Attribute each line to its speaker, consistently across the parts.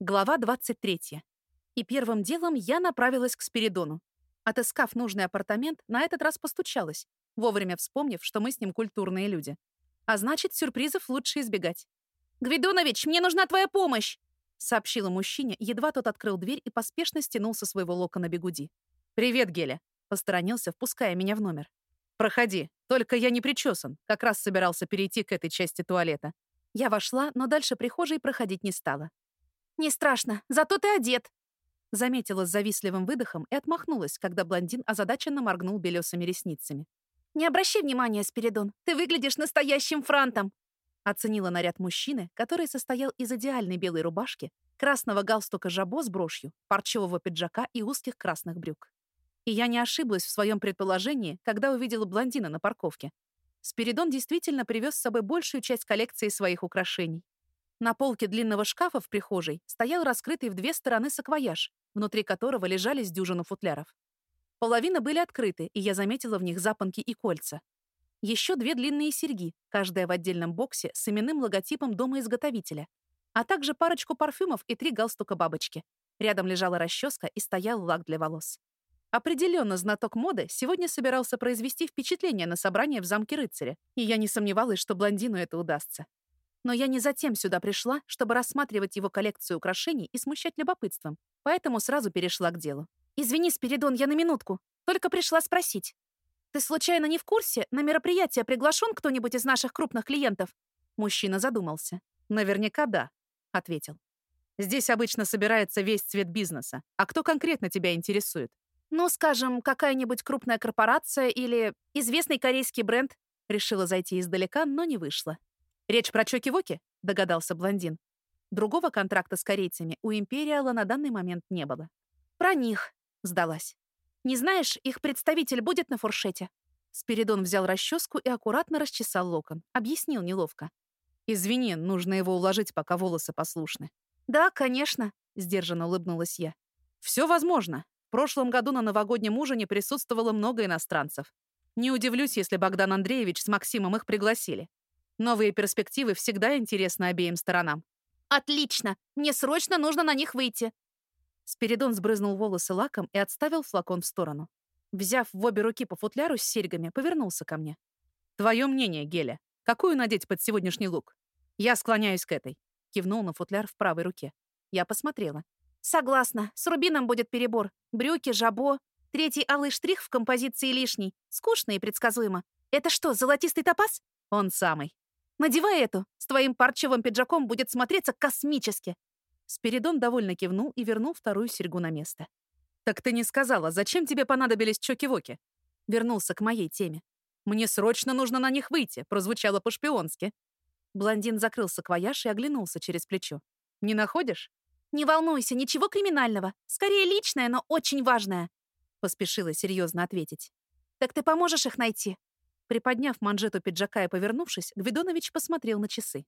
Speaker 1: Глава 23. И первым делом я направилась к Спиридону. Отыскав нужный апартамент, на этот раз постучалась, вовремя вспомнив, что мы с ним культурные люди. А значит, сюрпризов лучше избегать. «Гвидонович, мне нужна твоя помощь!» сообщила мужчине, едва тот открыл дверь и поспешно стянул со своего локона бегуди. «Привет, Геля!» посторонился, впуская меня в номер. «Проходи, только я не причесан, как раз собирался перейти к этой части туалета». Я вошла, но дальше прихожей проходить не стала. «Не страшно, зато ты одет!» Заметила с завистливым выдохом и отмахнулась, когда блондин озадаченно моргнул белесыми ресницами. «Не обращай внимания, Спиридон, ты выглядишь настоящим франтом!» Оценила наряд мужчины, который состоял из идеальной белой рубашки, красного галстука жабо с брошью, парчевого пиджака и узких красных брюк. И я не ошиблась в своем предположении, когда увидела блондина на парковке. Спиридон действительно привез с собой большую часть коллекции своих украшений. На полке длинного шкафа в прихожей стоял раскрытый в две стороны саквояж, внутри которого лежали с дюжину футляров. Половина были открыты, и я заметила в них запонки и кольца. Еще две длинные серьги, каждая в отдельном боксе с именным логотипом дома-изготовителя, а также парочку парфюмов и три галстука бабочки. Рядом лежала расческа и стоял лак для волос. Определенно, знаток моды сегодня собирался произвести впечатление на собрание в замке рыцаря, и я не сомневалась, что блондину это удастся. Но я не затем сюда пришла, чтобы рассматривать его коллекцию украшений и смущать любопытством, поэтому сразу перешла к делу. «Извини, Спиридон, я на минутку. Только пришла спросить. Ты случайно не в курсе, на мероприятие приглашен кто-нибудь из наших крупных клиентов?» Мужчина задумался. «Наверняка да», — ответил. «Здесь обычно собирается весь цвет бизнеса. А кто конкретно тебя интересует?» «Ну, скажем, какая-нибудь крупная корпорация или известный корейский бренд». Решила зайти издалека, но не вышло. «Речь про Чоки-Воки?» — догадался блондин. Другого контракта с корейцами у Империала на данный момент не было. «Про них», — сдалась. «Не знаешь, их представитель будет на фуршете?» Спиридон взял расческу и аккуратно расчесал локон. Объяснил неловко. «Извини, нужно его уложить, пока волосы послушны». «Да, конечно», — сдержанно улыбнулась я. «Все возможно. В прошлом году на новогоднем ужине присутствовало много иностранцев. Не удивлюсь, если Богдан Андреевич с Максимом их пригласили. Новые перспективы всегда интересны обеим сторонам. «Отлично! Мне срочно нужно на них выйти!» Спиридон сбрызнул волосы лаком и отставил флакон в сторону. Взяв в обе руки по футляру с серьгами, повернулся ко мне. «Твое мнение, Геля. Какую надеть под сегодняшний лук?» «Я склоняюсь к этой», — кивнул на футляр в правой руке. Я посмотрела. «Согласна. С рубином будет перебор. Брюки, жабо. Третий алый штрих в композиции лишний. Скучно и предсказуемо. Это что, золотистый топаз?» «Он самый». Надевай эту. С твоим парчевым пиджаком будет смотреться космически». Спиридон довольно кивнул и вернул вторую серьгу на место. «Так ты не сказала, зачем тебе понадобились чоки-воки?» Вернулся к моей теме. «Мне срочно нужно на них выйти», прозвучало по-шпионски. Блондин закрыл саквояж и оглянулся через плечо. «Не находишь?» «Не волнуйся, ничего криминального. Скорее личное, но очень важное», поспешила серьезно ответить. «Так ты поможешь их найти?» Приподняв манжету пиджака и повернувшись, Гвидонович посмотрел на часы.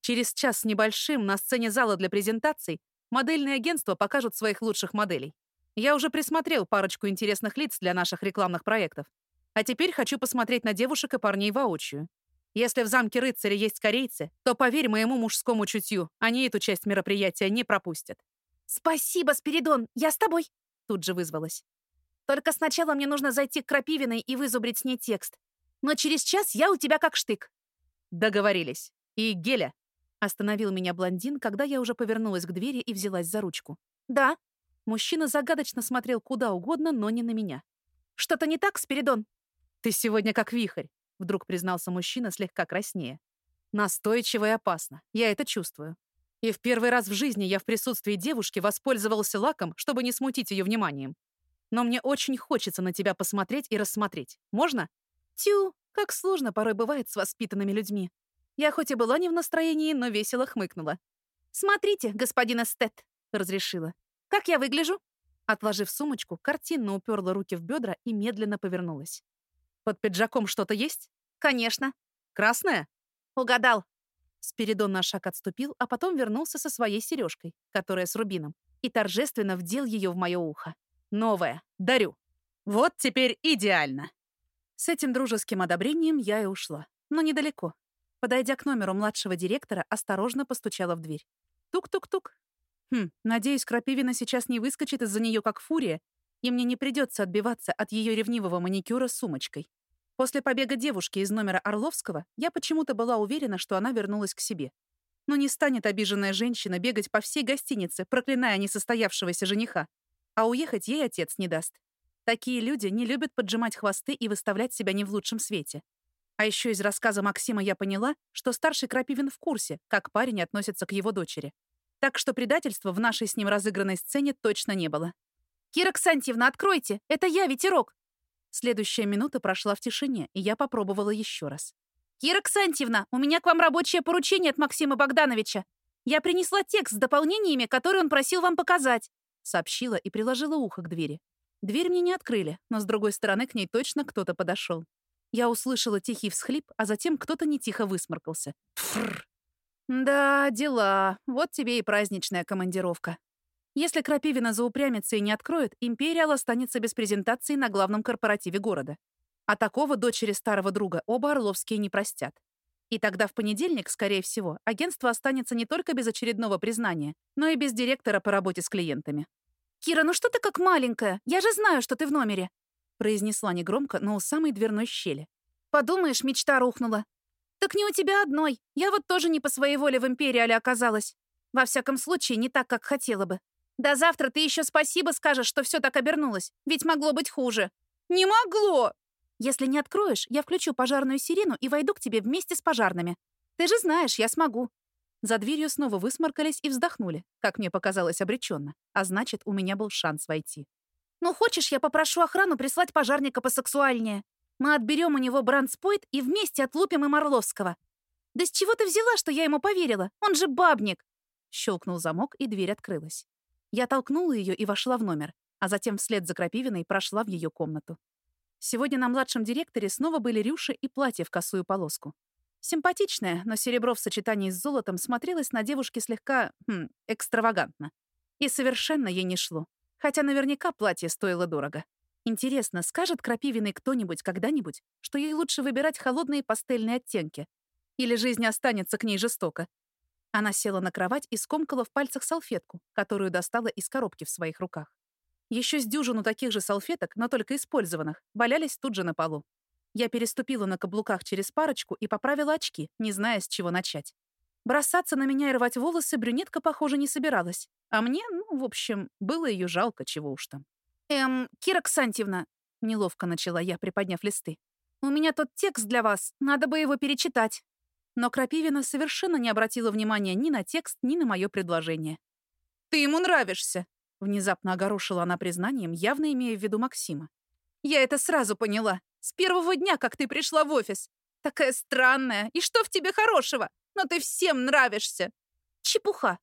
Speaker 1: Через час с небольшим на сцене зала для презентаций модельные агентства покажут своих лучших моделей. Я уже присмотрел парочку интересных лиц для наших рекламных проектов. А теперь хочу посмотреть на девушек и парней воочию. Если в замке рыцаря есть корейцы, то, поверь моему мужскому чутью, они эту часть мероприятия не пропустят. «Спасибо, Спиридон, я с тобой!» Тут же вызвалась. «Только сначала мне нужно зайти к Крапивиной и вызубрить с ней текст но через час я у тебя как штык». «Договорились. И Геля?» Остановил меня блондин, когда я уже повернулась к двери и взялась за ручку. «Да». Мужчина загадочно смотрел куда угодно, но не на меня. «Что-то не так, Спиридон?» «Ты сегодня как вихрь», — вдруг признался мужчина слегка краснее. «Настойчиво и опасно. Я это чувствую. И в первый раз в жизни я в присутствии девушки воспользовался лаком, чтобы не смутить ее вниманием. Но мне очень хочется на тебя посмотреть и рассмотреть. Можно?» Тю, как сложно порой бывает с воспитанными людьми. Я хоть и была не в настроении, но весело хмыкнула. «Смотрите, господин Эстет», — разрешила. «Как я выгляжу?» Отложив сумочку, картинно уперла руки в бедра и медленно повернулась. «Под пиджаком что-то есть?» «Конечно». «Красное?» «Угадал». Спиридон на шаг отступил, а потом вернулся со своей сережкой, которая с рубином, и торжественно вдел ее в мое ухо. «Новая. Дарю. Вот теперь идеально». С этим дружеским одобрением я и ушла. Но недалеко. Подойдя к номеру младшего директора, осторожно постучала в дверь. Тук-тук-тук. Хм, надеюсь, Крапивина сейчас не выскочит из-за нее как фурия, и мне не придется отбиваться от ее ревнивого маникюра сумочкой. После побега девушки из номера Орловского я почему-то была уверена, что она вернулась к себе. Но не станет обиженная женщина бегать по всей гостинице, проклиная несостоявшегося жениха. А уехать ей отец не даст. Такие люди не любят поджимать хвосты и выставлять себя не в лучшем свете. А еще из рассказа Максима я поняла, что старший Крапивин в курсе, как парень относится к его дочери. Так что предательства в нашей с ним разыгранной сцене точно не было. «Кира Ксантьевна, откройте! Это я, ветерок!» Следующая минута прошла в тишине, и я попробовала еще раз. «Кира Ксантьевна, у меня к вам рабочее поручение от Максима Богдановича. Я принесла текст с дополнениями, которые он просил вам показать», сообщила и приложила ухо к двери. Дверь мне не открыли, но с другой стороны к ней точно кто-то подошел. Я услышала тихий всхлип, а затем кто-то нетихо высморкался. Фррр. Да, дела. Вот тебе и праздничная командировка. Если Крапивина заупрямится и не откроет, Империал останется без презентации на главном корпоративе города. А такого дочери старого друга оба Орловские не простят. И тогда в понедельник, скорее всего, агентство останется не только без очередного признания, но и без директора по работе с клиентами. «Кира, ну что ты как маленькая? Я же знаю, что ты в номере!» произнесла негромко, но у самой дверной щели. «Подумаешь, мечта рухнула. «Так не у тебя одной. Я вот тоже не по своей воле в Империале оказалась. Во всяком случае, не так, как хотела бы. До завтра ты еще спасибо скажешь, что все так обернулось. Ведь могло быть хуже». «Не могло!» «Если не откроешь, я включу пожарную сирену и войду к тебе вместе с пожарными. Ты же знаешь, я смогу». За дверью снова высморкались и вздохнули, как мне показалось обреченно. А значит, у меня был шанс войти. «Ну, хочешь, я попрошу охрану прислать пожарника посексуальнее?» Мы отберем у него брандспойт и вместе отлупим им Орловского. Да с чего ты взяла, что я ему поверила? Он же бабник!» Щелкнул замок, и дверь открылась. Я толкнула ее и вошла в номер, а затем вслед за Крапивиной прошла в ее комнату. Сегодня на младшем директоре снова были рюши и платье в косую полоску. Симпатичное, но серебро в сочетании с золотом смотрелось на девушке слегка... Хм, экстравагантно. И совершенно ей не шло. Хотя наверняка платье стоило дорого. Интересно, скажет Крапивиной кто-нибудь когда-нибудь, что ей лучше выбирать холодные пастельные оттенки? Или жизнь останется к ней жестоко? Она села на кровать и скомкала в пальцах салфетку, которую достала из коробки в своих руках. Еще с дюжину таких же салфеток, но только использованных, валялись тут же на полу. Я переступила на каблуках через парочку и поправила очки, не зная, с чего начать. Бросаться на меня и рвать волосы брюнетка, похоже, не собиралась. А мне, ну, в общем, было ее жалко, чего уж там. «Эм, Кира Ксантьевна», — неловко начала я, приподняв листы, «у меня тот текст для вас, надо бы его перечитать». Но Крапивина совершенно не обратила внимания ни на текст, ни на мое предложение. «Ты ему нравишься», — внезапно огорошила она признанием, явно имея в виду Максима. «Я это сразу поняла. С первого дня, как ты пришла в офис. Такая странная. И что в тебе хорошего? Но ты всем нравишься». «Чепуха».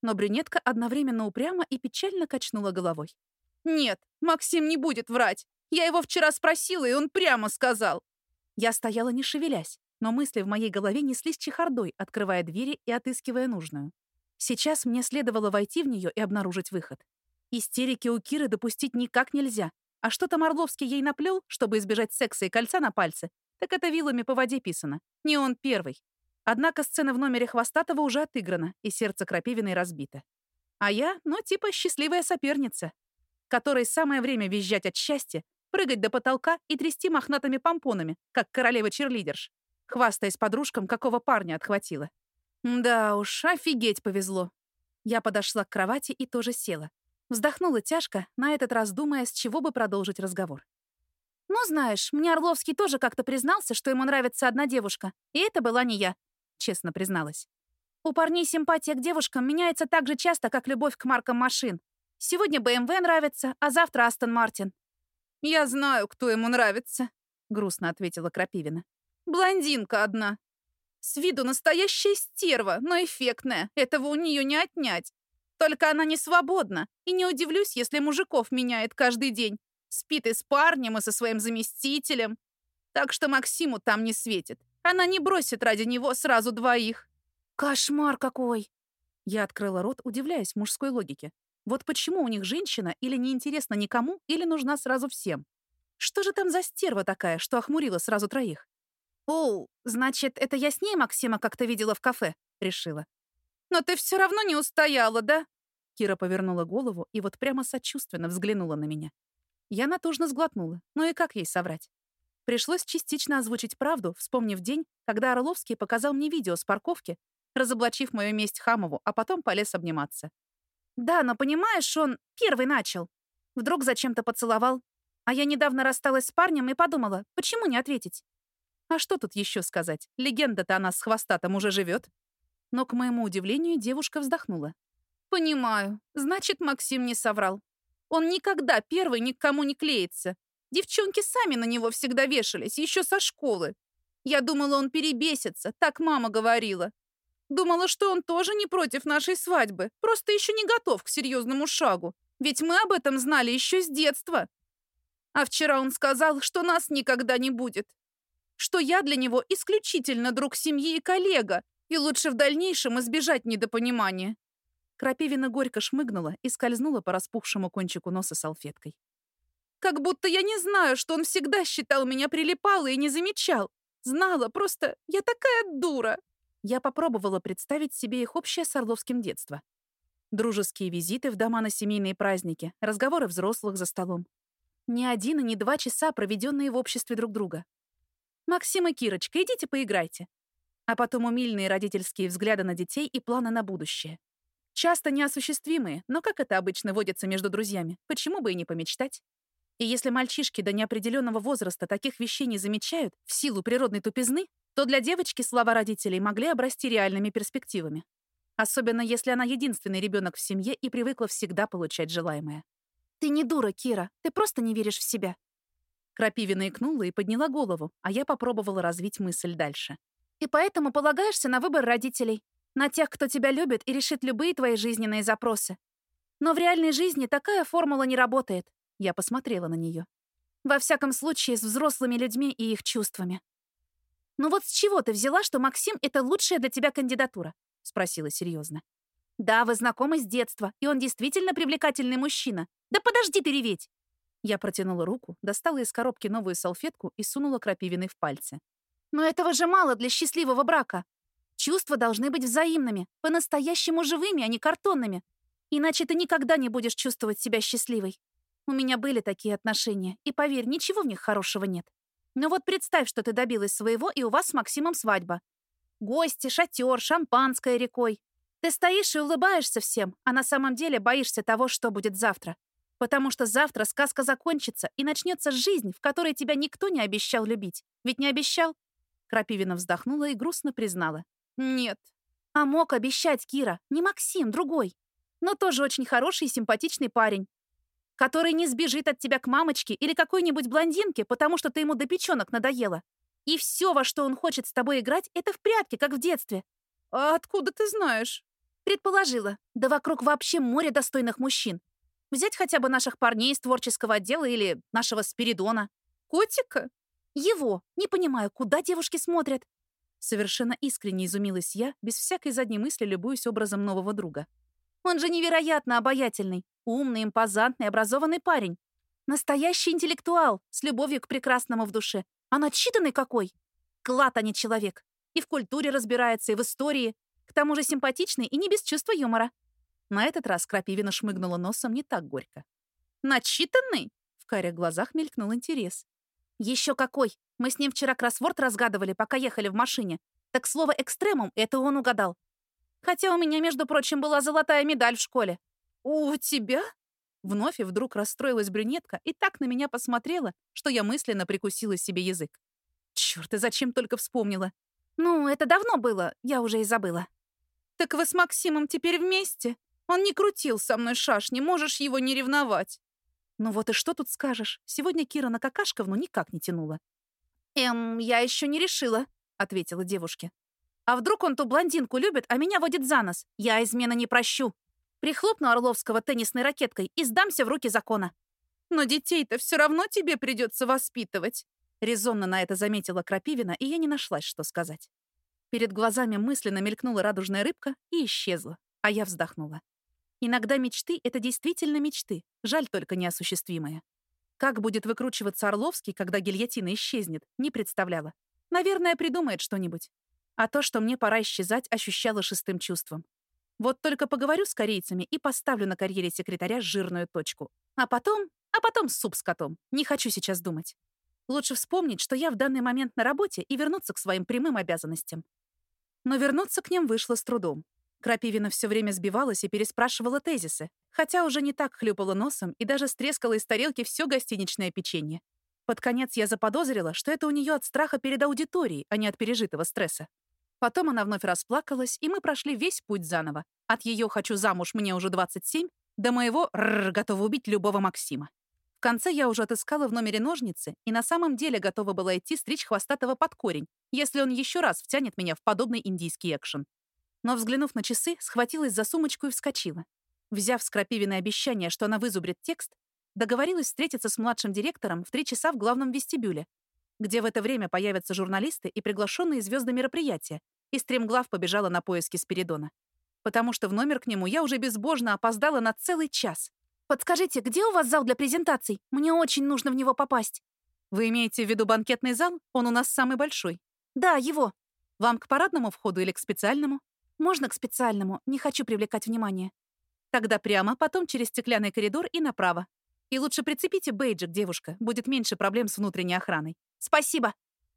Speaker 1: Но брюнетка одновременно упрямо и печально качнула головой. «Нет, Максим не будет врать. Я его вчера спросила, и он прямо сказал». Я стояла не шевелясь, но мысли в моей голове неслись чехардой, открывая двери и отыскивая нужную. Сейчас мне следовало войти в нее и обнаружить выход. Истерики у Киры допустить никак нельзя. А что там Орловский ей наплел, чтобы избежать секса и кольца на пальце, так это вилами по воде писано. Не он первый. Однако сцена в номере Хвостатого уже отыграна, и сердце Крапивиной разбито. А я, ну, типа счастливая соперница, которой самое время визжать от счастья, прыгать до потолка и трясти мохнатыми помпонами, как королева-черлидерш, хвастаясь подружкам, какого парня отхватила. Да уж, офигеть повезло. Я подошла к кровати и тоже села. Вздохнула тяжко, на этот раз думая, с чего бы продолжить разговор. «Ну, знаешь, мне Орловский тоже как-то признался, что ему нравится одна девушка, и это была не я», — честно призналась. «У парней симпатия к девушкам меняется так же часто, как любовь к маркам машин. Сегодня БМВ нравится, а завтра Астон Мартин». «Я знаю, кто ему нравится», — грустно ответила Крапивина. «Блондинка одна. С виду настоящая стерва, но эффектная. Этого у нее не отнять. Только она не свободна, и не удивлюсь, если мужиков меняет каждый день. Спит и с парнем, и со своим заместителем. Так что Максиму там не светит. Она не бросит ради него сразу двоих». «Кошмар какой!» Я открыла рот, удивляясь мужской логике. Вот почему у них женщина или неинтересна никому, или нужна сразу всем? Что же там за стерва такая, что охмурила сразу троих? «О, значит, это я с ней Максима как-то видела в кафе», — решила. «Но ты все равно не устояла, да? Кира повернула голову и вот прямо сочувственно взглянула на меня. Я натужно сглотнула. Ну и как ей соврать? Пришлось частично озвучить правду, вспомнив день, когда Орловский показал мне видео с парковки, разоблачив мою месть Хамову, а потом полез обниматься. «Да, но понимаешь, он первый начал. Вдруг зачем-то поцеловал. А я недавно рассталась с парнем и подумала, почему не ответить? А что тут еще сказать? Легенда-то она с хвостатом уже живет. Но, к моему удивлению, девушка вздохнула. «Понимаю. Значит, Максим не соврал. Он никогда первый ни к кому не клеится. Девчонки сами на него всегда вешались, еще со школы. Я думала, он перебесится, так мама говорила. Думала, что он тоже не против нашей свадьбы, просто еще не готов к серьезному шагу. Ведь мы об этом знали еще с детства. А вчера он сказал, что нас никогда не будет. Что я для него исключительно друг семьи и коллега, и лучше в дальнейшем избежать недопонимания. Крапивина горько шмыгнула и скользнула по распухшему кончику носа салфеткой. Как будто я не знаю, что он всегда считал меня прилипалой и не замечал. Знала, просто я такая дура. Я попробовала представить себе их общее с Орловским детство. Дружеские визиты в дома на семейные праздники, разговоры взрослых за столом. Ни один и не два часа, проведенные в обществе друг друга. «Максим и Кирочка, идите поиграйте». А потом умильные родительские взгляды на детей и планы на будущее. Часто неосуществимые, но как это обычно водится между друзьями, почему бы и не помечтать? И если мальчишки до неопределенного возраста таких вещей не замечают в силу природной тупизны, то для девочки слова родителей могли обрасти реальными перспективами. Особенно если она единственный ребенок в семье и привыкла всегда получать желаемое. «Ты не дура, Кира, ты просто не веришь в себя». Крапивина икнула и подняла голову, а я попробовала развить мысль дальше. «И поэтому полагаешься на выбор родителей, на тех, кто тебя любит и решит любые твои жизненные запросы. Но в реальной жизни такая формула не работает». Я посмотрела на нее. Во всяком случае, с взрослыми людьми и их чувствами. «Ну вот с чего ты взяла, что Максим — это лучшая для тебя кандидатура?» — спросила серьезно. «Да, вы знакомы с детства, и он действительно привлекательный мужчина. Да подожди ты реветь!» Я протянула руку, достала из коробки новую салфетку и сунула крапивиной в пальцы. «Но этого же мало для счастливого брака. Чувства должны быть взаимными, по-настоящему живыми, а не картонными. Иначе ты никогда не будешь чувствовать себя счастливой. У меня были такие отношения, и, поверь, ничего в них хорошего нет. Но вот представь, что ты добилась своего, и у вас с Максимом свадьба. Гости, шатер, шампанское рекой. Ты стоишь и улыбаешься всем, а на самом деле боишься того, что будет завтра. Потому что завтра сказка закончится, и начнется жизнь, в которой тебя никто не обещал любить. Ведь не обещал?» Крапивина вздохнула и грустно признала. «Нет». «А мог обещать, Кира. Не Максим, другой. Но тоже очень хороший и симпатичный парень. Который не сбежит от тебя к мамочке или какой-нибудь блондинке, потому что ты ему до печенок надоела. И все, во что он хочет с тобой играть, это в прятки, как в детстве. «А откуда ты знаешь?» Предположила. Да вокруг вообще море достойных мужчин. Взять хотя бы наших парней из творческого отдела или нашего Спиридона. Котика? Его. Не понимаю, куда девушки смотрят. Совершенно искренне изумилась я, без всякой задней мысли любуюсь образом нового друга. Он же невероятно обаятельный, умный, импозантный, образованный парень. Настоящий интеллектуал, с любовью к прекрасному в душе. А начитанный какой! Клад, а не человек. И в культуре разбирается, и в истории. К тому же симпатичный и не без чувства юмора. На этот раз Крапивина шмыгнула носом не так горько. «Начитанный?» В карих глазах мелькнул интерес. «Еще какой! Мы с ним вчера кроссворд разгадывали, пока ехали в машине. Так слово «экстремум» — это он угадал. Хотя у меня, между прочим, была золотая медаль в школе». «У тебя?» Вновь и вдруг расстроилась брюнетка и так на меня посмотрела, что я мысленно прикусила себе язык. Черт, и зачем только вспомнила? Ну, это давно было, я уже и забыла. Так вы с Максимом теперь вместе? Он не крутил со мной шашни, можешь его не ревновать. Ну вот и что тут скажешь? Сегодня Кира на какашковну никак не тянула. «Эм, я еще не решила», — ответила девушке. «А вдруг он ту блондинку любит, а меня водит за нос? Я измена не прощу. Прихлопну Орловского теннисной ракеткой и сдамся в руки закона». «Но детей-то все равно тебе придется воспитывать», — резонно на это заметила Крапивина, и я не нашлась, что сказать. Перед глазами мысленно мелькнула радужная рыбка и исчезла, а я вздохнула. Иногда мечты — это действительно мечты, жаль только неосуществимые. Как будет выкручиваться Орловский, когда гильотина исчезнет, не представляла. Наверное, придумает что-нибудь. А то, что мне пора исчезать, ощущала шестым чувством. Вот только поговорю с корейцами и поставлю на карьере секретаря жирную точку. А потом... А потом суп с котом. Не хочу сейчас думать. Лучше вспомнить, что я в данный момент на работе и вернуться к своим прямым обязанностям. Но вернуться к ним вышло с трудом. Крапивина все время сбивалась и переспрашивала тезисы, хотя уже не так хлюпала носом и даже стрескала из тарелки все гостиничное печенье. Под конец я заподозрила, что это у нее от страха перед аудиторией, а не от пережитого стресса. Потом она вновь расплакалась, и мы прошли весь путь заново. От ее «хочу замуж, мне уже 27» до моего «рррр, готова убить любого Максима». В конце я уже отыскала в номере ножницы и на самом деле готова была идти стричь хвостатого под корень, если он еще раз втянет меня в подобный индийский экшен. Но, взглянув на часы, схватилась за сумочку и вскочила. Взяв с Крапивиной обещание, что она вызубрит текст, договорилась встретиться с младшим директором в три часа в главном вестибюле, где в это время появятся журналисты и приглашенные звезды мероприятия, и стремглав побежала на поиски Спиридона. Потому что в номер к нему я уже безбожно опоздала на целый час. «Подскажите, где у вас зал для презентаций? Мне очень нужно в него попасть». «Вы имеете в виду банкетный зал? Он у нас самый большой». «Да, его». «Вам к парадному входу или к специальному?» «Можно к специальному. Не хочу привлекать внимание». «Тогда прямо, потом через стеклянный коридор и направо. И лучше прицепите бейджик, девушка. Будет меньше проблем с внутренней охраной. Спасибо.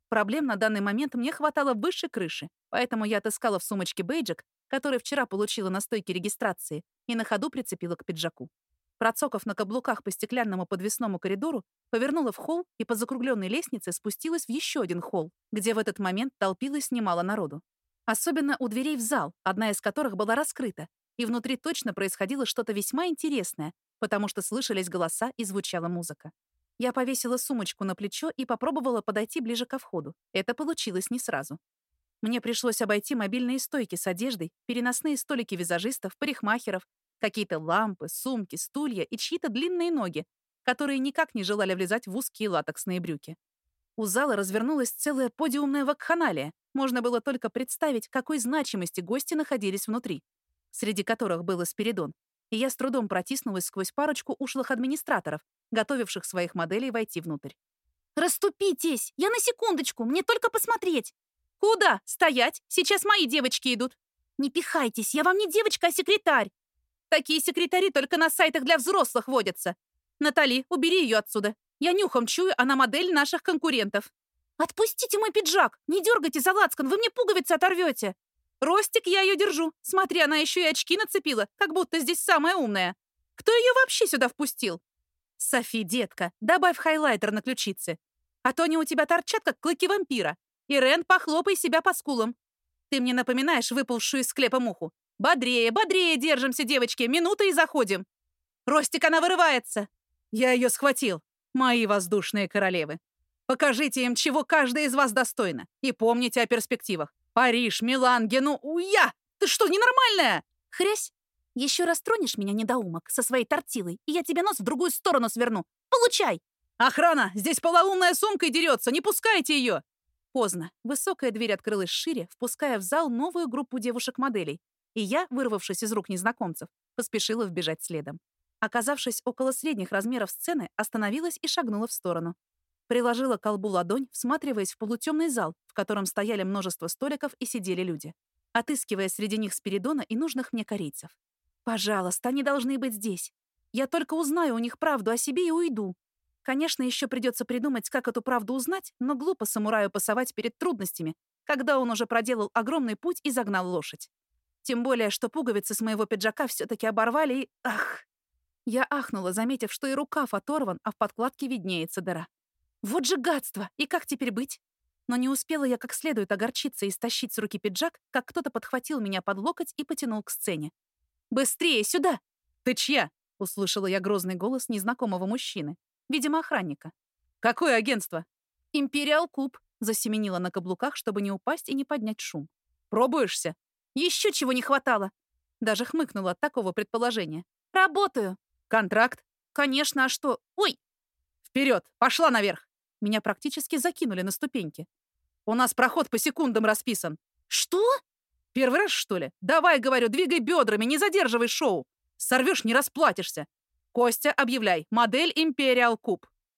Speaker 1: Проблем на данный момент мне хватало выше крыши, поэтому я отыскала в сумочке бейджик, который вчера получила на стойке регистрации, и на ходу прицепила к пиджаку. Процокав на каблуках по стеклянному подвесному коридору, повернула в холл и по закругленной лестнице спустилась в еще один холл, где в этот момент толпилось немало народу. Особенно у дверей в зал, одна из которых была раскрыта, и внутри точно происходило что-то весьма интересное, потому что слышались голоса и звучала музыка. Я повесила сумочку на плечо и попробовала подойти ближе ко входу. Это получилось не сразу. Мне пришлось обойти мобильные стойки с одеждой, переносные столики визажистов, парикмахеров, какие-то лампы, сумки, стулья и чьи-то длинные ноги, которые никак не желали влезать в узкие латексные брюки. У зала развернулась целая подиумная вакханалия. Можно было только представить, какой значимости гости находились внутри, среди которых был Спиридон, и я с трудом протиснулась сквозь парочку ушлых администраторов, готовивших своих моделей войти внутрь. «Раступитесь! Я на секундочку! Мне только посмотреть!» «Куда? Стоять! Сейчас мои девочки идут!» «Не пихайтесь! Я вам не девочка, а секретарь!» «Такие секретари только на сайтах для взрослых водятся!» «Натали, убери ее отсюда! Я нюхом чую, она модель наших конкурентов!» «Отпустите мой пиджак! Не дергайте за лацкан, вы мне пуговицы оторвете!» Ростик, я ее держу. Смотри, она еще и очки нацепила, как будто здесь самая умная. Кто ее вообще сюда впустил? Софи, детка, добавь хайлайтер на ключице. А то они у тебя торчат, как клыки вампира. Ирен, похлопай себя по скулам. Ты мне напоминаешь выпавшую из склепа муху. Бодрее, бодрее держимся, девочки. Минута и заходим. Ростик, она вырывается. Я ее схватил. Мои воздушные королевы. Покажите им, чего каждая из вас достойна. И помните о перспективах. Париж, Милан, Гену... Уя! Ты что, ненормальная? Хрясь! Еще раз тронешь меня, недоумок, со своей тортилой, и я тебе нос в другую сторону сверну. Получай! Охрана! Здесь полоумная сумка дерется! Не пускайте ее! Поздно. Высокая дверь открылась шире, впуская в зал новую группу девушек-моделей. И я, вырвавшись из рук незнакомцев, поспешила вбежать следом. Оказавшись около средних размеров сцены, остановилась и шагнула в сторону. Приложила к колбу ладонь, всматриваясь в полутемный зал, в котором стояли множество столиков и сидели люди, отыскивая среди них Спиридона и нужных мне корейцев. «Пожалуйста, они должны быть здесь. Я только узнаю у них правду о себе и уйду. Конечно, еще придется придумать, как эту правду узнать, но глупо самураю пасовать перед трудностями, когда он уже проделал огромный путь и загнал лошадь. Тем более, что пуговицы с моего пиджака все-таки оборвали и... Ах! Я ахнула, заметив, что и рукав оторван, а в подкладке виднеется дыра. Вот же гадство! И как теперь быть? Но не успела я как следует огорчиться и стащить с руки пиджак, как кто-то подхватил меня под локоть и потянул к сцене. «Быстрее, сюда!» «Ты чья?» — услышала я грозный голос незнакомого мужчины, видимо, охранника. «Какое агентство?» «Империал Куб», — засеменила на каблуках, чтобы не упасть и не поднять шум. «Пробуешься?» «Еще чего не хватало!» Даже хмыкнула от такого предположения. «Работаю!» «Контракт?» «Конечно, а что? Ой!» «Вперед! Пошла наверх!» Меня практически закинули на ступеньки. «У нас проход по секундам расписан». «Что?» «Первый раз, что ли? Давай, говорю, двигай бедрами, не задерживай шоу. Сорвешь, не расплатишься. Костя, объявляй. Модель Imperial Куб.